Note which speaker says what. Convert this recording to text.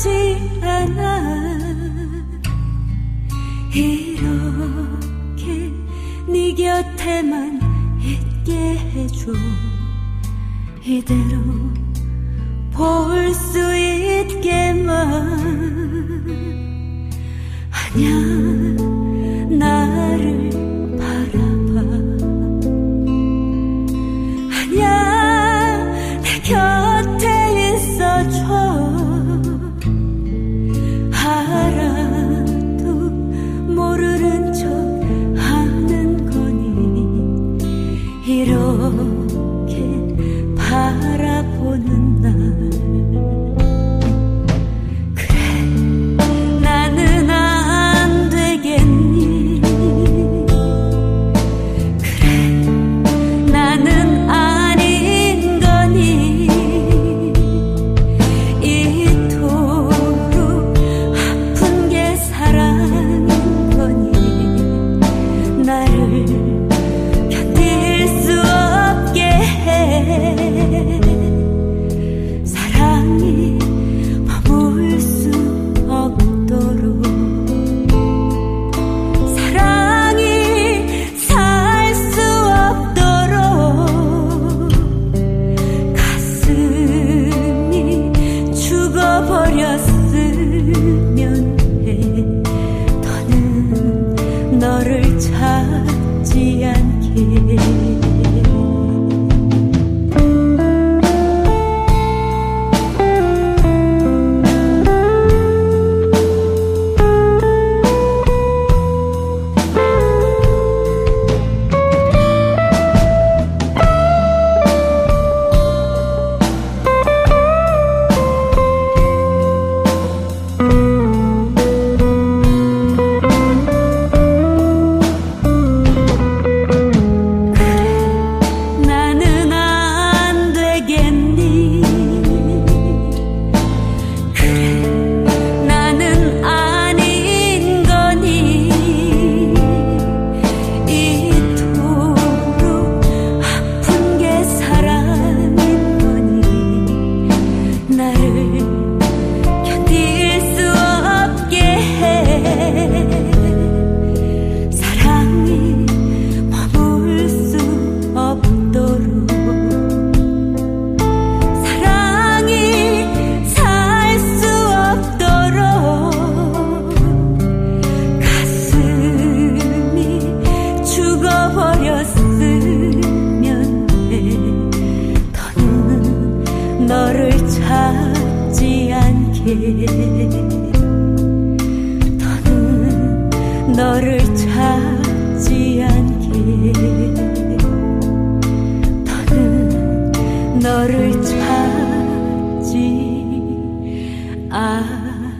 Speaker 1: 쉽지 않아. 이렇게 네 곁에만 있게 해줘. 이대로 볼 수 있게만. 안녕. 이렇게 바라보는 날. 웃으면 day. 너를 찾지 않게. 더는 너를 찾지 않게.